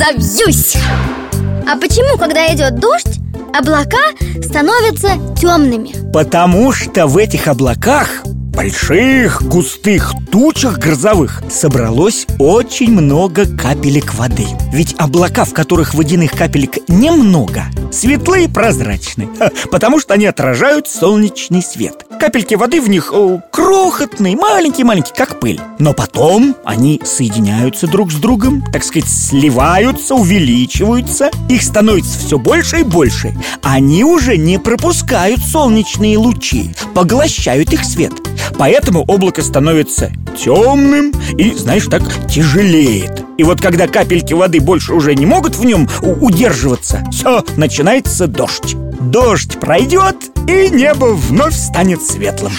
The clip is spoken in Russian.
разобьюсь А почему, когда идет дождь, облака становятся темными? Потому что в этих облаках больших густых тучах грозовых собралось очень много капелек воды Ведь облака, в которых водяных капелек немного, светлые и прозрачны Потому что они отражают солнечный свет. Капельки воды в них о, крохотные, маленькие-маленькие, как пыль. Но потом они соединяются друг с другом, так сказать, сливаются, увеличиваются Их становится все больше и больше. Они уже не пропускают солнечные лучи, поглощают их свет Поэтому облако становится темным и, знаешь, так тяжелеет. И вот когда капельки воды больше уже не могут в нем удерживаться Все, начинается дождь. Дождь пройдет, и небо вновь станет светлым